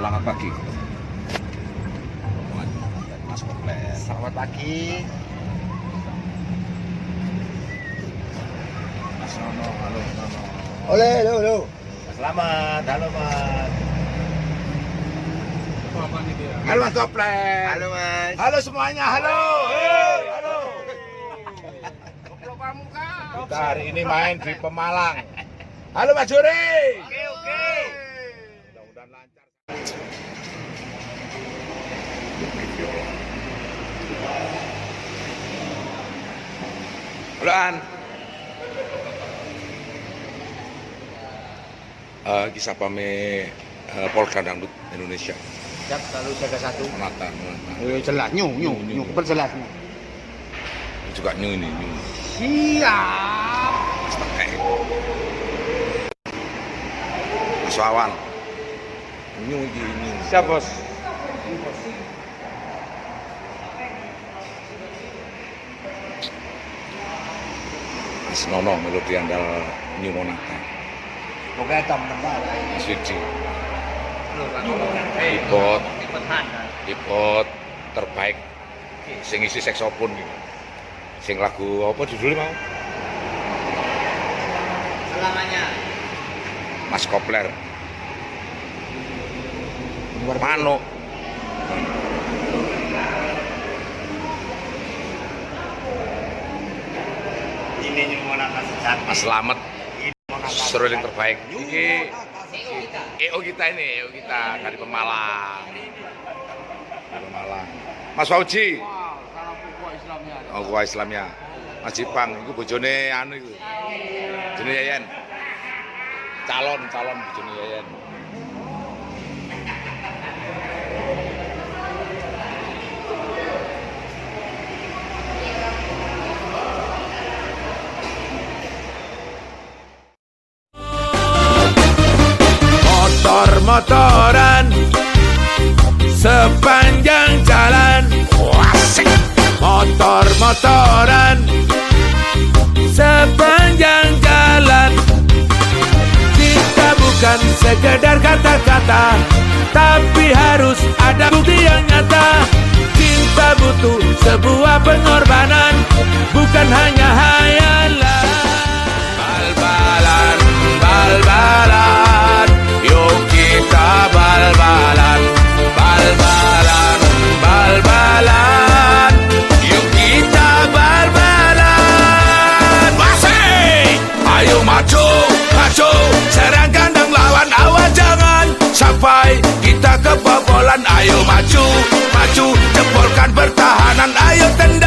Selamat pagi. Mas. Selamat pagi. Mas Nono, halo Nono. Oleh, halo, halo. Selamat, halo Mas. Halo Mas Kopler. Halo Mas. Halo semuanya, halo. Hei, halo. Kita hari ini main di Pemalang. Halo Mas Juri. Oke, oke. Mudah-mudahan lancar. Halo An. Eh, kisah pame uh, Polda Dangdut Indonesia. Siap, selalu jaga satu. Menata, menata. Oh, jelas, nyu, nyu, nyu, perjelas. Juga new ini, new. Siap. Eh. Mas Wawan. Iki, new. Siap, Bos. Mas Nono melodi andal New Monata. Pokoknya teman-teman. Mas Widi. Ipot, ipot terbaik. Sing isi seksopun gitu. Sing lagu apa judulnya mau? Selamanya. Mas Kopler. Mano. Ini nyu mau nata sejati. Mas Slamet. Ini Seruling terbaik. Nata. EO kita ini, EO kita dari Pemalang. Dari Pemalang. Mas Fauji. Oh, gua Islamnya. Mas Jipang, itu bojone anu itu. Jenenge Yayan. Calon, calon bojone Yayan. Sepanjang jalan. Motor-motoran sepanjang jalan. Cinta bukan sekedar kata-kata, tapi harus ada bukti yang nyata. Cinta butuh sebuah pengorbanan, bukan hanya hayalan. kebobolan. Ayo maju, maju, jebolkan pertahanan. Ayo tenang